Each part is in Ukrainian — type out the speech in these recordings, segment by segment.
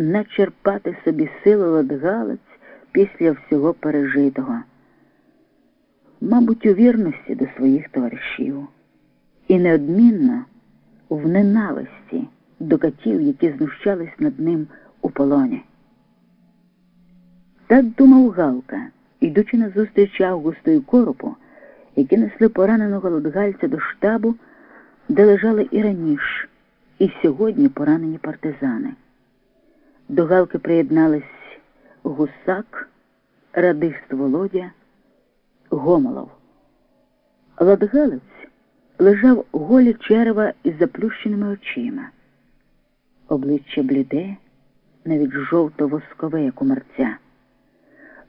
начерпати собі сили ладгалець після всього пережитого. Мабуть, у вірності до своїх товаришів і неодмінно в ненависті до катів, які знущались над ним у полоні. Так думав Галка, ідучи на зустріч Августу коропу, які несли пораненого лодгальця до штабу, де лежали і раніше, і сьогодні поранені партизани. До Галки приєднались гусак, радист Володя, Гомолов. Ладгалець лежав голі черева із заплющеними очима. Обличчя бліде, навіть жовто-воскове, як у мерця.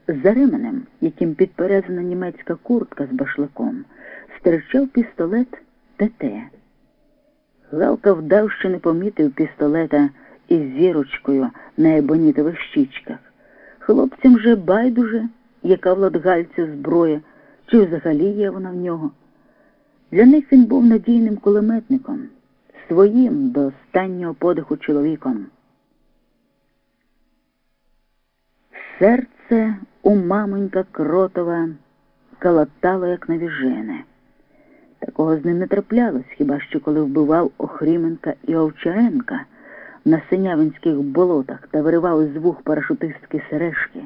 За ременем, яким підперезана німецька куртка з башликом, стирчав пістолет ТТ. Галка вдав, що не помітив пістолета із зірочкою на ебонітових щічках. Хлопцям же байдуже, яка в ладгальця зброя, чи взагалі є вона в нього. Для них він був надійним кулеметником, своїм до останнього подиху чоловіком. Серце у мамонька кротова калатало, як навіжене. Такого з ним не траплялось, хіба що коли вбивав Охріменка і Овчаренка на синявинських болотах та виривав із вух парашутистські сережки.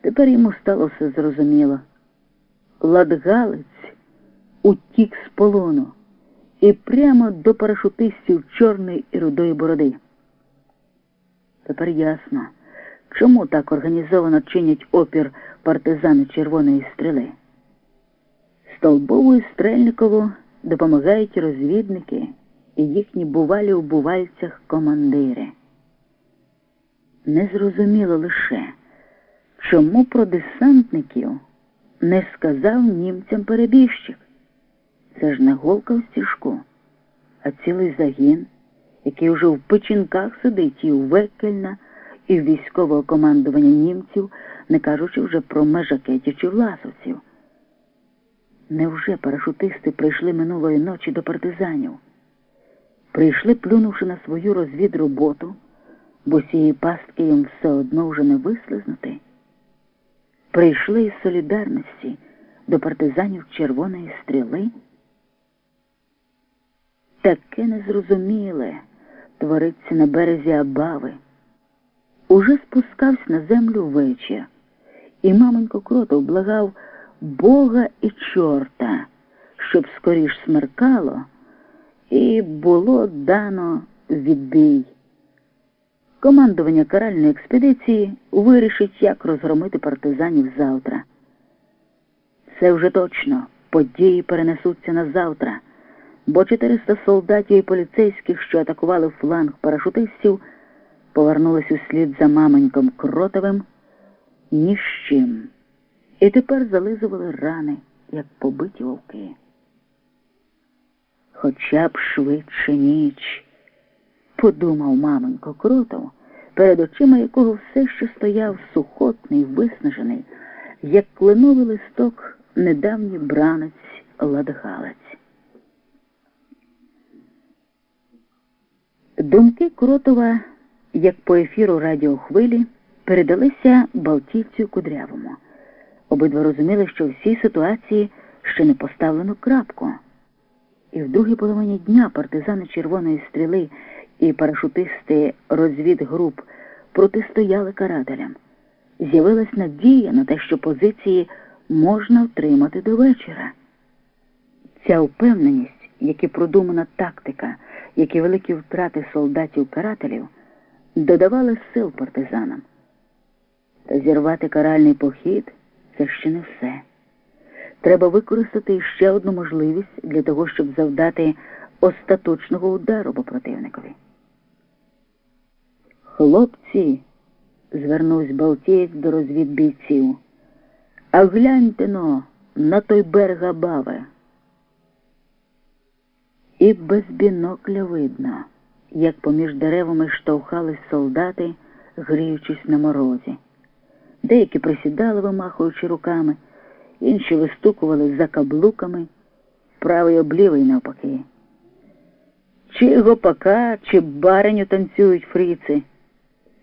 Тепер йому стало все зрозуміло. Ладгалець утік з полону і прямо до парашутистів чорної і рудої бороди. Тепер ясно, чому так організовано чинять опір партизани червоної стріли. Столбову і Стрельникову допомагають розвідники і їхні бувалі у бувальцях командири. Незрозуміло лише, чому про десантників не сказав німцям перебіжчик. Це ж не голка в стіжку, а цілий загін, який уже в печінках сидить і у Векельна, і в військового командування німців, не кажучи вже про межакетів чи власовців. Невже парашутисти прийшли минулої ночі до партизанів? Прийшли, плюнувши на свою розвідроботу, бо цієї пастки їм все одно вже не вислизнути. Прийшли із солідарності до партизанів Червоної стріли. Таке незрозуміле твориться на березі Абави. Уже спускався на землю вечір, і маменько кротов благав Бога і чорта, щоб скоріш смеркало, і було дано відбій. Командування каральної експедиції вирішить, як розгромити партизанів завтра. Це вже точно події перенесуться на завтра бо 400 солдатів і поліцейських, що атакували фланг парашутистів, повернулись услід за маменьком Кротовим ні з чим. І тепер зализували рани, як побиті вовки. Хоча б швидше ніч, подумав маменько Кротов, перед очима якого все ще стояв сухотний, виснажений, як кленовий листок недавній бранець Ладгалець. Думки Кротова, як по ефіру радіохвилі, передалися Балтійцю Кудрявому. Обидва розуміли, що в цій ситуації ще не поставлено крапку. І в другій половині дня партизани Червоної стріли і парашутисти розвідгруп протистояли карателям. З'явилась надія на те, що позиції можна втримати до вечора. Ця впевненість, як і продумана тактика які великі втрати солдатів-карателів додавали сил партизанам. Та зірвати каральний похід це ще не все. Треба використати ще одну можливість для того, щоб завдати остаточного удару по противникові. Хлопці, звернувся Балтієць до розвідбійців, а гляньте но на той берег Абави. І без бінокля видно, як поміж деревами штовхались солдати, гріючись на морозі. Деякі присідали, вимахуючи руками, інші вистукували за каблуками, правий облівий навпаки. Чи гопака, чи бариню танцюють фріци.